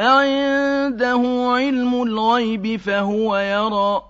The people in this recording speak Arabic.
أَعِندَهُ عِلْمُ الْغَيْبِ فَهُوَ يَرَىٰ